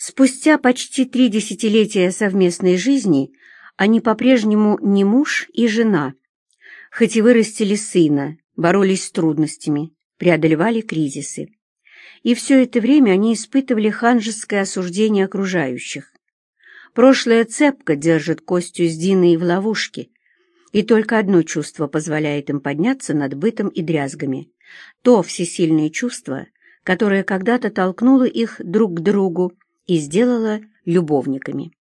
Спустя почти три десятилетия совместной жизни они по-прежнему не муж и жена, хоть и вырастили сына, боролись с трудностями, преодолевали кризисы. И все это время они испытывали ханжеское осуждение окружающих. Прошлое цепко держит Костю с Диной в ловушке, и только одно чувство позволяет им подняться над бытом и дрязгами. То всесильное чувство, которое когда-то толкнуло их друг к другу и сделало любовниками.